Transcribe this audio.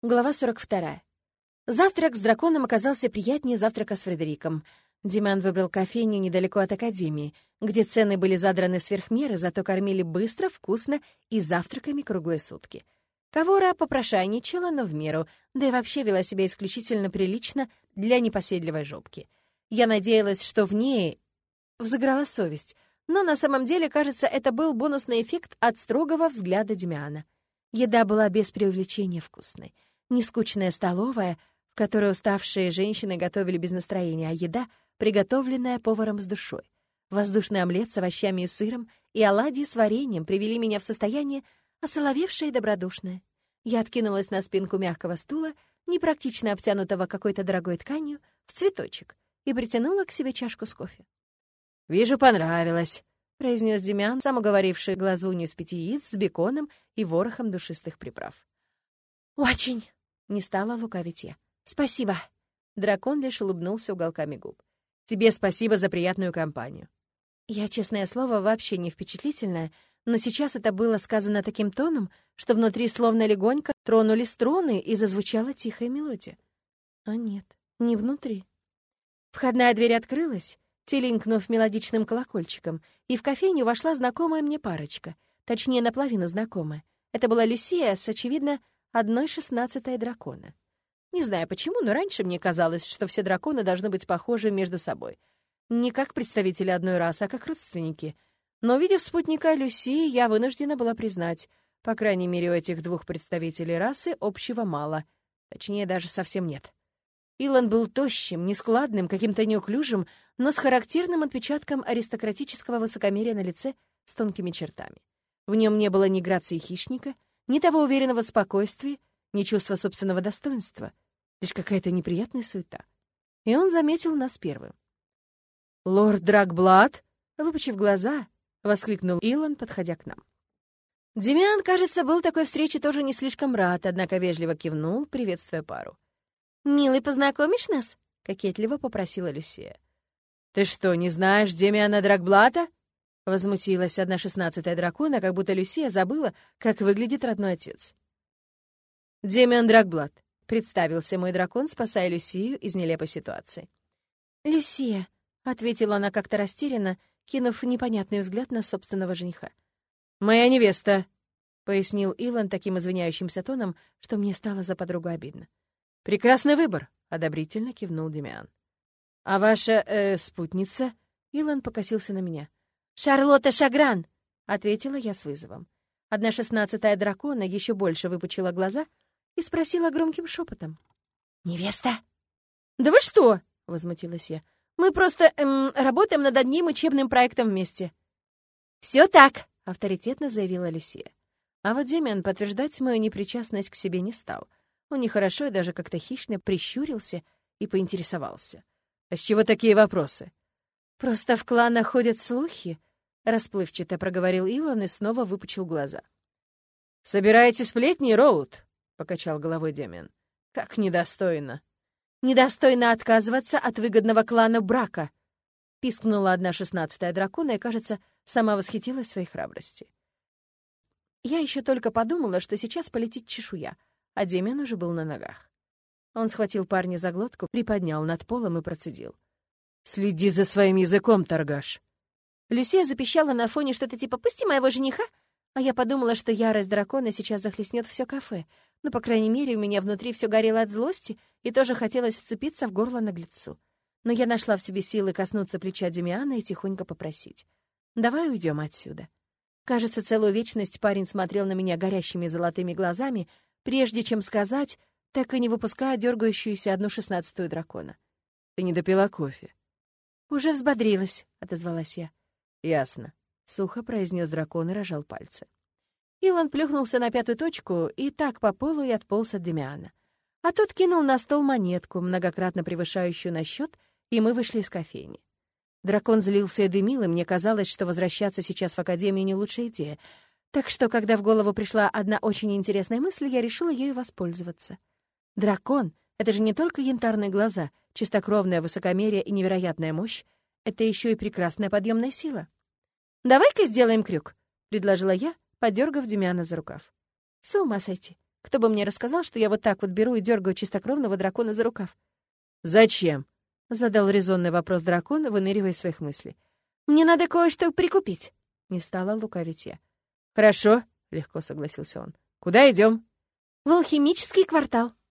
Глава 42. Завтрак с драконом оказался приятнее завтрака с Фредериком. Диман выбрал кофейню недалеко от академии, где цены были задраны сверх меры, зато кормили быстро, вкусно и завтраками круглые сутки. Кавора попрошайничала, но в меру, да и вообще вела себя исключительно прилично для непоседливой жопки. Я надеялась, что в ней взыграла совесть, но на самом деле, кажется, это был бонусный эффект от строгого взгляда Демиана. Еда была без преувеличения вкусной — Нескучная столовая, в которой уставшие женщины готовили без настроения, а еда, приготовленная поваром с душой. Воздушный омлет с овощами и сыром и оладьи с вареньем привели меня в состояние осоловевшее и добродушное. Я откинулась на спинку мягкого стула, непрактично обтянутого какой-то дорогой тканью, в цветочек, и притянула к себе чашку с кофе. «Вижу, понравилось», — произнес Демян, сам уговоривший глазунью с пяти яиц с беконом и ворохом душистых приправ. «Очень!» Не стала лукавить я. «Спасибо». Дракон лишь улыбнулся уголками губ. «Тебе спасибо за приятную компанию». Я, честное слово, вообще не впечатлительная, но сейчас это было сказано таким тоном, что внутри словно легонько тронули струны и зазвучала тихая мелодия. А нет, не внутри. Входная дверь открылась, теленькнув мелодичным колокольчиком, и в кофейню вошла знакомая мне парочка, точнее, наполовину знакомая. Это была Люсия с, очевидно, одной шестнадцатой дракона. Не знаю почему, но раньше мне казалось, что все драконы должны быть похожи между собой. Не как представители одной расы, а как родственники. Но, увидев спутника Люси, я вынуждена была признать, по крайней мере, у этих двух представителей расы общего мало. Точнее, даже совсем нет. Илон был тощим, нескладным, каким-то неуклюжим, но с характерным отпечатком аристократического высокомерия на лице с тонкими чертами. В нем не было ни грации хищника — ни того уверенного спокойствия, ни чувства собственного достоинства, лишь какая-то неприятная суета. И он заметил нас первым. «Лорд Драгблад!» — выпучив глаза, воскликнул Илон, подходя к нам. Демиан, кажется, был такой встрече тоже не слишком рад, однако вежливо кивнул, приветствуя пару. «Милый, познакомишь нас?» — кокетливо попросила Люсия. «Ты что, не знаешь Демиана Драгблата?» Возмутилась одна шестнадцатая дракона, как будто Люсия забыла, как выглядит родной отец. «Демиан Драгблад», — представился мой дракон, спасая Люсию из нелепой ситуации. «Люсия», — ответила она как-то растерянно, кинув непонятный взгляд на собственного жениха. «Моя невеста», — пояснил Илон таким извиняющимся тоном, что мне стало за подругу обидно. «Прекрасный выбор», — одобрительно кивнул Демиан. «А ваша э, спутница?» Илон покосился на меня. «Шарлотта Шагран!» — ответила я с вызовом. Одна шестнадцатая дракона еще больше выпучила глаза и спросила громким шепотом. «Невеста?» «Да вы что?» — возмутилась я. «Мы просто эм, работаем над одним учебным проектом вместе». «Все так!» — авторитетно заявила Люсия. А вот Демиан подтверждать мою непричастность к себе не стал. Он нехорошо и даже как-то хищно прищурился и поинтересовался. «А с чего такие вопросы?» «Просто в кланах ходят слухи», Расплывчато проговорил Илон и снова выпучил глаза. «Собираете сплетни, Роуд?» — покачал головой Демин. «Как недостойно!» «Недостойно отказываться от выгодного клана брака!» — пискнула одна шестнадцатая дракона и, кажется, сама восхитилась своей храбрости. Я еще только подумала, что сейчас полетит чешуя, а Демин уже был на ногах. Он схватил парня за глотку, приподнял над полом и процедил. «Следи за своим языком, торгаш!» Люсия запищала на фоне что-то типа «Пусти моего жениха!» А я подумала, что ярость дракона сейчас захлестнет все кафе. Ну, по крайней мере, у меня внутри все горело от злости и тоже хотелось вцепиться в горло наглецу. Но я нашла в себе силы коснуться плеча Демиана и тихонько попросить. «Давай уйдем отсюда». Кажется, целую вечность парень смотрел на меня горящими золотыми глазами, прежде чем сказать, так и не выпуская дергающуюся одну шестнадцатую дракона. «Ты не допила кофе?» «Уже взбодрилась», — отозвалась я. «Ясно», — сухо произнес дракон и рожал пальцы. Илон плюхнулся на пятую точку и так по полу и отполз от Демиана. А тот кинул на стол монетку, многократно превышающую на счет, и мы вышли из кофейни. Дракон злился и дымил, и мне казалось, что возвращаться сейчас в Академию не лучшая идея. Так что, когда в голову пришла одна очень интересная мысль, я решила ею воспользоваться. Дракон — это же не только янтарные глаза, чистокровное высокомерие и невероятная мощь, это еще и прекрасная подъемная сила. «Давай-ка сделаем крюк», — предложила я, подергав Демиана за рукав. «С ума сойти. Кто бы мне рассказал, что я вот так вот беру и дергаю чистокровного дракона за рукав? «Зачем?» — задал резонный вопрос дракон, выныривая из своих мыслей. «Мне надо кое-что прикупить», — не стала лукавить я. «Хорошо», — легко согласился он. «Куда идем?» «В алхимический квартал».